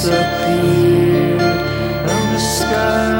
disappeared, and the sky.